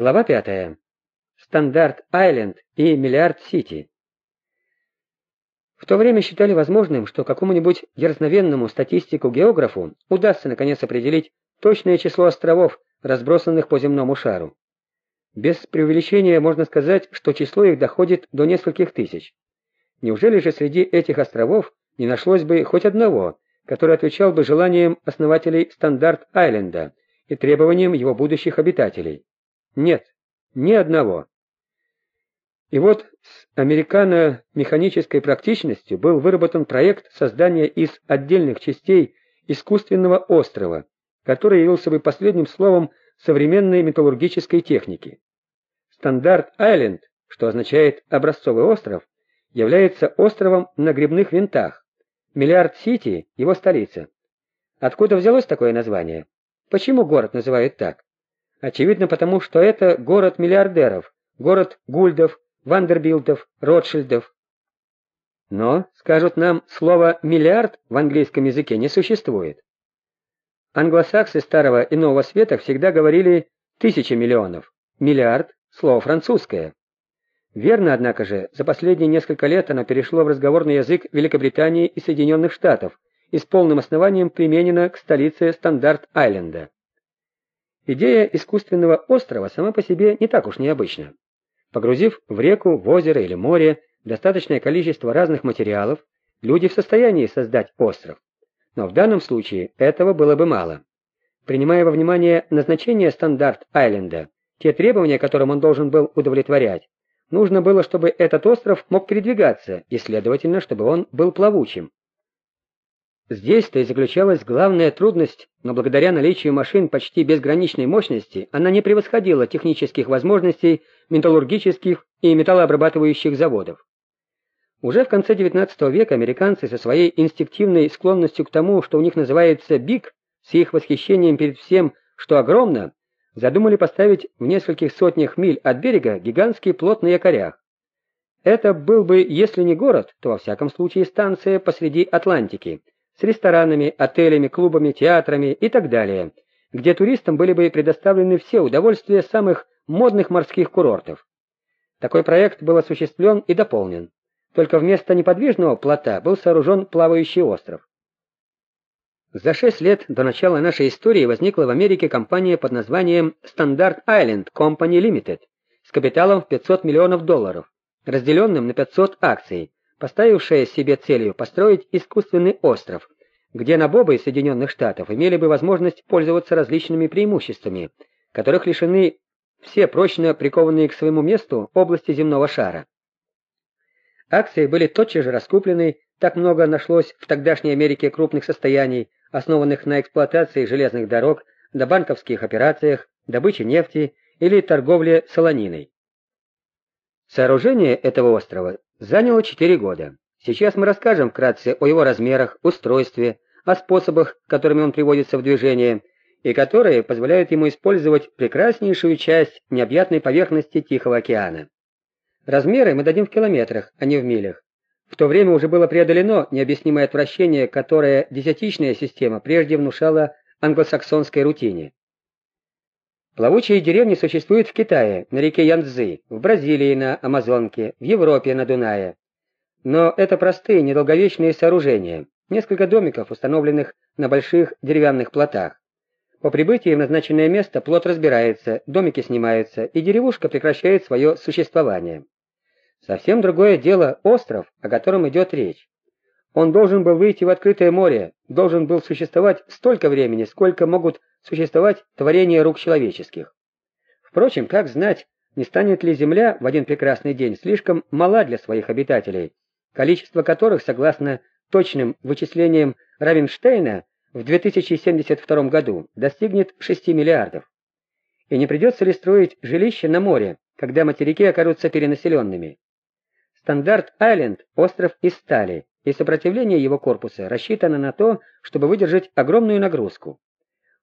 Глава 5. Стандарт-Айленд и Миллиард-Сити. В то время считали возможным, что какому-нибудь дерзновенному статистику-географу удастся наконец определить точное число островов, разбросанных по земному шару. Без преувеличения можно сказать, что число их доходит до нескольких тысяч. Неужели же среди этих островов не нашлось бы хоть одного, который отвечал бы желаниям основателей Стандарт-Айленда и требованиям его будущих обитателей? Нет, ни одного. И вот с американо-механической практичностью был выработан проект создания из отдельных частей искусственного острова, который явился бы последним словом современной металлургической техники. Стандарт-Айленд, что означает «образцовый остров», является островом на грибных винтах. Миллиард-Сити – его столица. Откуда взялось такое название? Почему город называют так? Очевидно потому, что это город миллиардеров, город Гульдов, Вандербилтов, Ротшильдов. Но, скажут нам, слово «миллиард» в английском языке не существует. Англосаксы Старого и Нового Света всегда говорили «тысяча миллионов», «миллиард» — слово французское. Верно, однако же, за последние несколько лет оно перешло в разговорный язык Великобритании и Соединенных Штатов и с полным основанием применено к столице Стандарт-Айленда. Идея искусственного острова сама по себе не так уж необычна. Погрузив в реку, в озеро или море достаточное количество разных материалов, люди в состоянии создать остров. Но в данном случае этого было бы мало. Принимая во внимание назначение стандарт-айленда, те требования, которым он должен был удовлетворять, нужно было, чтобы этот остров мог передвигаться и, следовательно, чтобы он был плавучим. Здесь-то и заключалась главная трудность, но благодаря наличию машин почти безграничной мощности она не превосходила технических возможностей металлургических и металлообрабатывающих заводов. Уже в конце XIX века американцы со своей инстинктивной склонностью к тому, что у них называется «биг», с их восхищением перед всем, что огромно, задумали поставить в нескольких сотнях миль от берега гигантский плот на якорях. Это был бы, если не город, то во всяком случае станция посреди Атлантики – с ресторанами, отелями, клубами, театрами и так далее, где туристам были бы предоставлены все удовольствия самых модных морских курортов. Такой проект был осуществлен и дополнен. Только вместо неподвижного плота был сооружен плавающий остров. За шесть лет до начала нашей истории возникла в Америке компания под названием Standard Island Company Limited с капиталом в 500 миллионов долларов, разделенным на 500 акций, поставившая себе целью построить искусственный остров, где набобы из Соединенных Штатов имели бы возможность пользоваться различными преимуществами, которых лишены все прочно прикованные к своему месту области земного шара. Акции были тотчас же раскуплены, так много нашлось в тогдашней Америке крупных состояний, основанных на эксплуатации железных дорог, на банковских операциях, добыче нефти или торговле солониной. Сооружение этого острова заняло 4 года. Сейчас мы расскажем вкратце о его размерах, устройстве, о способах, которыми он приводится в движение, и которые позволяют ему использовать прекраснейшую часть необъятной поверхности Тихого океана. Размеры мы дадим в километрах, а не в милях. В то время уже было преодолено необъяснимое отвращение, которое десятичная система прежде внушала англосаксонской рутине. Плавучие деревни существуют в Китае, на реке Янцзы, в Бразилии на Амазонке, в Европе на Дунае. Но это простые, недолговечные сооружения, несколько домиков, установленных на больших деревянных плотах. По прибытии в назначенное место плот разбирается, домики снимаются, и деревушка прекращает свое существование. Совсем другое дело остров, о котором идет речь. Он должен был выйти в открытое море, должен был существовать столько времени, сколько могут существовать творения рук человеческих. Впрочем, как знать, не станет ли Земля в один прекрасный день слишком мала для своих обитателей, количество которых, согласно точным вычислениям Равенштейна, в 2072 году достигнет 6 миллиардов. И не придется ли строить жилища на море, когда материки окажутся перенаселенными? Стандарт-Айленд – остров из стали, и сопротивление его корпуса рассчитано на то, чтобы выдержать огромную нагрузку.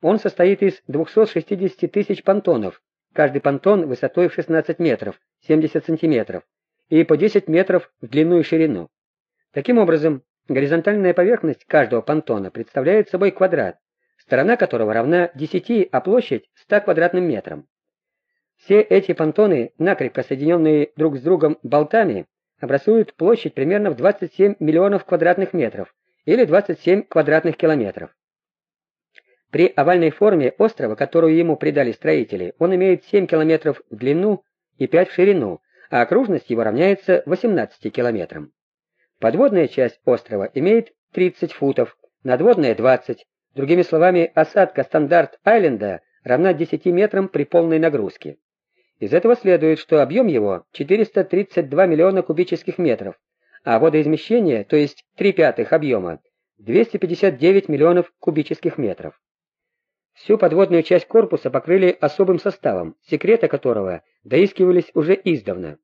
Он состоит из 260 тысяч понтонов, каждый понтон высотой в 16 метров, 70 сантиметров, и по 10 метров в длину и ширину. Таким образом, горизонтальная поверхность каждого понтона представляет собой квадрат, сторона которого равна 10, а площадь 100 квадратным метрам. Все эти понтоны, накрепко соединенные друг с другом болтами, образуют площадь примерно в 27 миллионов квадратных метров или 27 квадратных километров. При овальной форме острова, которую ему придали строители, он имеет 7 километров в длину и 5 в ширину, а окружность его равняется 18 километрам. Подводная часть острова имеет 30 футов, надводная 20. Другими словами, осадка Стандарт-Айленда равна 10 метрам при полной нагрузке. Из этого следует, что объем его 432 миллиона кубических метров, а водоизмещение, то есть 3 пятых объема, 259 миллионов кубических метров. Всю подводную часть корпуса покрыли особым составом, секреты которого доискивались уже издавна.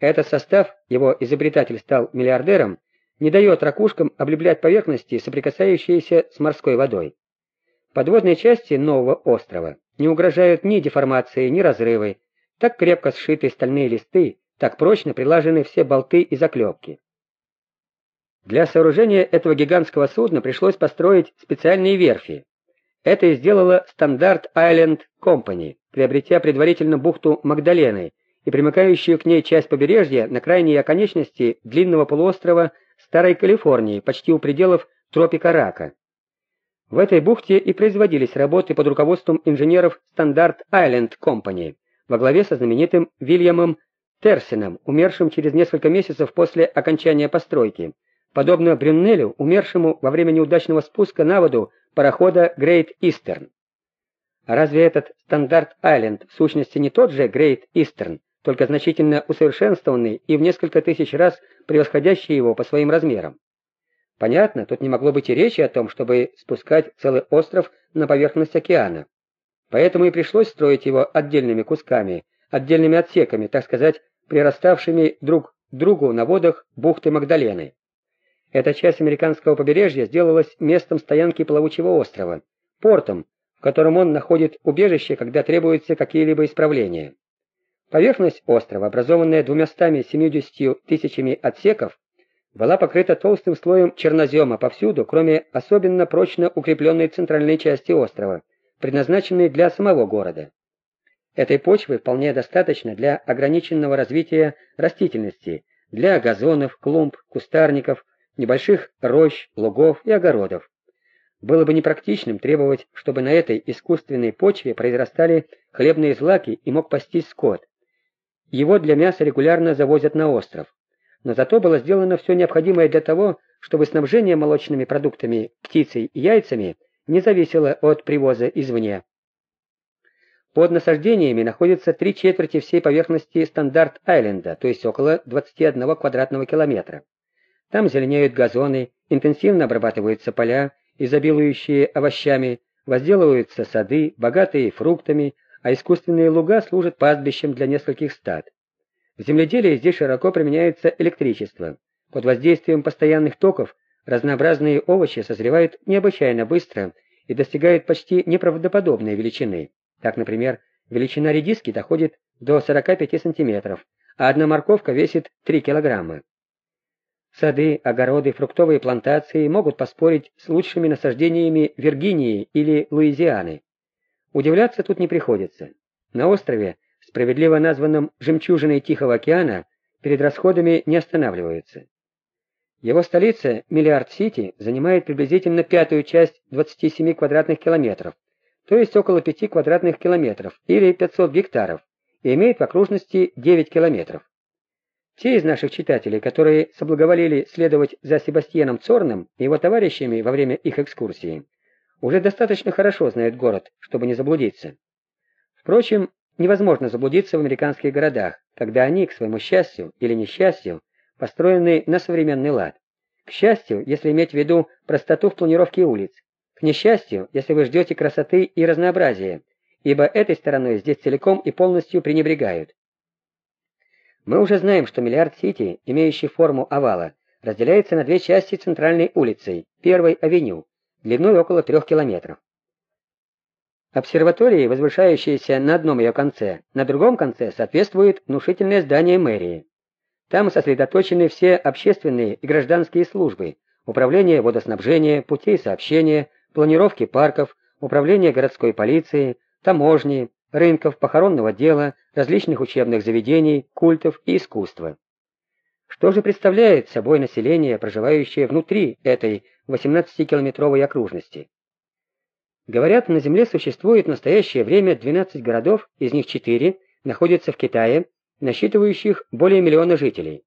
Этот состав, его изобретатель стал миллиардером, не дает ракушкам облеплять поверхности, соприкасающиеся с морской водой. Подводные части нового острова не угрожают ни деформации, ни разрывы, так крепко сшиты стальные листы, так прочно прилажены все болты и заклепки. Для сооружения этого гигантского судна пришлось построить специальные верфи, это и сделала Стандарт Island Company, приобретя предварительно бухту Магдалены и примыкающую к ней часть побережья на крайней оконечности длинного полуострова Старой Калифорнии, почти у пределов тропика Рака. В этой бухте и производились работы под руководством инженеров Standard Island Company во главе со знаменитым Вильямом Терсином, умершим через несколько месяцев после окончания постройки, подобно Брюннелю, умершему во время неудачного спуска на воду парохода Great Eastern. Разве этот Стандарт-Айленд в сущности не тот же Great Eastern, только значительно усовершенствованный и в несколько тысяч раз превосходящий его по своим размерам? Понятно, тут не могло быть и речи о том, чтобы спускать целый остров на поверхность океана. Поэтому и пришлось строить его отдельными кусками, отдельными отсеками, так сказать, прираставшими друг к другу на водах бухты Магдалены. Эта часть американского побережья сделалась местом стоянки плавучего острова, портом, в котором он находит убежище, когда требуются какие-либо исправления. Поверхность острова, образованная 270 тысячами отсеков, была покрыта толстым слоем чернозема повсюду, кроме особенно прочно укрепленной центральной части острова, предназначенной для самого города. Этой почвы вполне достаточно для ограниченного развития растительности, для газонов, клумб, кустарников, небольших рощ, лугов и огородов. Было бы непрактичным требовать, чтобы на этой искусственной почве произрастали хлебные злаки и мог пастись скот. Его для мяса регулярно завозят на остров. Но зато было сделано все необходимое для того, чтобы снабжение молочными продуктами, птицей и яйцами не зависело от привоза извне. Под насаждениями находится три четверти всей поверхности Стандарт-Айленда, то есть около 21 квадратного километра. Там зеленеют газоны, интенсивно обрабатываются поля, изобилующие овощами, возделываются сады, богатые фруктами, а искусственные луга служат пастбищем для нескольких стад. В земледелии здесь широко применяется электричество. Под воздействием постоянных токов разнообразные овощи созревают необычайно быстро и достигают почти неправдоподобной величины. Так, например, величина редиски доходит до 45 сантиметров, а одна морковка весит 3 килограмма. Сады, огороды, фруктовые плантации могут поспорить с лучшими насаждениями Виргинии или Луизианы. Удивляться тут не приходится. На острове, справедливо названном «жемчужиной Тихого океана», перед расходами не останавливаются. Его столица, Миллиард-Сити, занимает приблизительно пятую часть 27 квадратных километров, то есть около 5 квадратных километров или 500 гектаров, и имеет в окружности 9 километров. Те из наших читателей, которые соблаговолили следовать за Себастьяном Цорным и его товарищами во время их экскурсии, уже достаточно хорошо знают город, чтобы не заблудиться. Впрочем, невозможно заблудиться в американских городах, когда они, к своему счастью или несчастью, построены на современный лад. К счастью, если иметь в виду простоту в планировке улиц. К несчастью, если вы ждете красоты и разнообразия, ибо этой стороной здесь целиком и полностью пренебрегают. Мы уже знаем, что Миллиард-Сити, имеющий форму овала, разделяется на две части центральной улицей, первой авеню, длиной около трех километров. Обсерватории, возвышающиеся на одном ее конце, на другом конце соответствует внушительное здание мэрии. Там сосредоточены все общественные и гражданские службы, управление водоснабжения, путей сообщения, планировки парков, управление городской полиции, таможни, рынков, похоронного дела, различных учебных заведений, культов и искусства. Что же представляет собой население, проживающее внутри этой 18-километровой окружности? Говорят, на Земле существует в настоящее время 12 городов, из них 4 находятся в Китае, насчитывающих более миллиона жителей.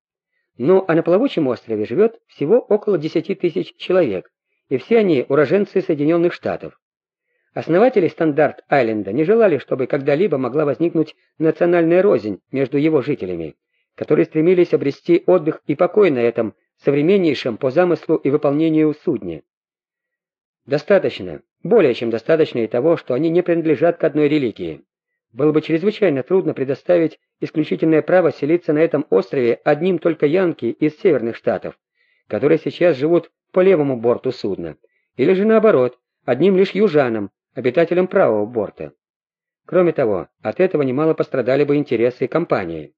Ну а на плавучем острове живет всего около 10 тысяч человек, и все они уроженцы Соединенных Штатов. Основатели Стандарт-Айленда не желали, чтобы когда-либо могла возникнуть национальная рознь между его жителями, которые стремились обрести отдых и покой на этом современнейшем по замыслу и выполнению судне. Достаточно, более чем достаточно и того, что они не принадлежат к одной религии. Было бы чрезвычайно трудно предоставить исключительное право селиться на этом острове одним только янки из северных штатов, которые сейчас живут по левому борту судна, или же наоборот, одним лишь южанам, обитателям правого борта. Кроме того, от этого немало пострадали бы интересы компании.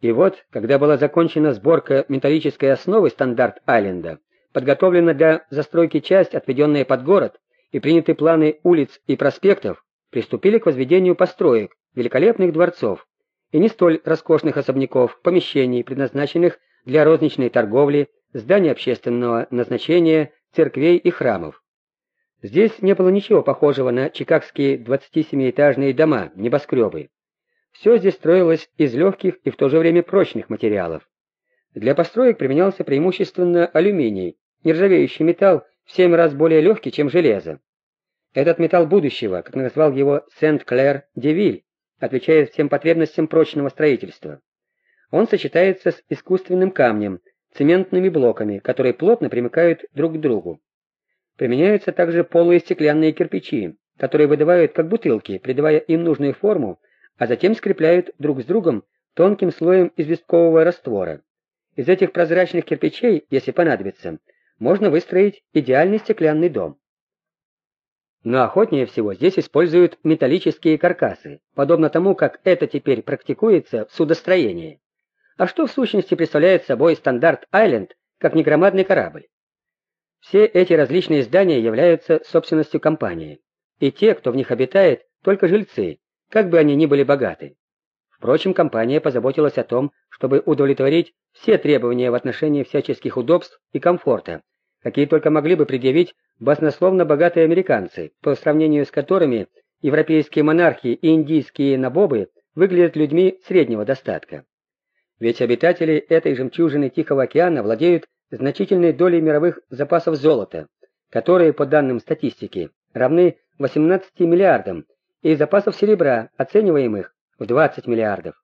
И вот, когда была закончена сборка металлической основы стандарт-айленда, подготовлена для застройки часть, отведенная под город, и приняты планы улиц и проспектов, приступили к возведению построек, великолепных дворцов, и не столь роскошных особняков, помещений, предназначенных для розничной торговли, зданий общественного назначения, церквей и храмов. Здесь не было ничего похожего на чикагские 27-этажные дома, небоскребы. Все здесь строилось из легких и в то же время прочных материалов. Для построек применялся преимущественно алюминий, нержавеющий металл в семь раз более легкий, чем железо. Этот металл будущего, как назвал его Сент-Клер-де-Виль, отвечает всем потребностям прочного строительства. Он сочетается с искусственным камнем, цементными блоками, которые плотно примыкают друг к другу. Применяются также полые стеклянные кирпичи, которые выдавают как бутылки, придавая им нужную форму, а затем скрепляют друг с другом тонким слоем известкового раствора. Из этих прозрачных кирпичей, если понадобится, можно выстроить идеальный стеклянный дом. Но охотнее всего здесь используют металлические каркасы, подобно тому, как это теперь практикуется в судостроении. А что в сущности представляет собой стандарт-айленд, как негромадный корабль? Все эти различные здания являются собственностью компании, и те, кто в них обитает, только жильцы, как бы они ни были богаты. Впрочем, компания позаботилась о том, чтобы удовлетворить все требования в отношении всяческих удобств и комфорта, какие только могли бы предъявить баснословно богатые американцы, по сравнению с которыми европейские монархи и индийские набобы выглядят людьми среднего достатка. Ведь обитатели этой жемчужины Тихого океана владеют значительной долей мировых запасов золота, которые, по данным статистики, равны 18 миллиардам, и запасов серебра, оцениваемых в 20 миллиардов.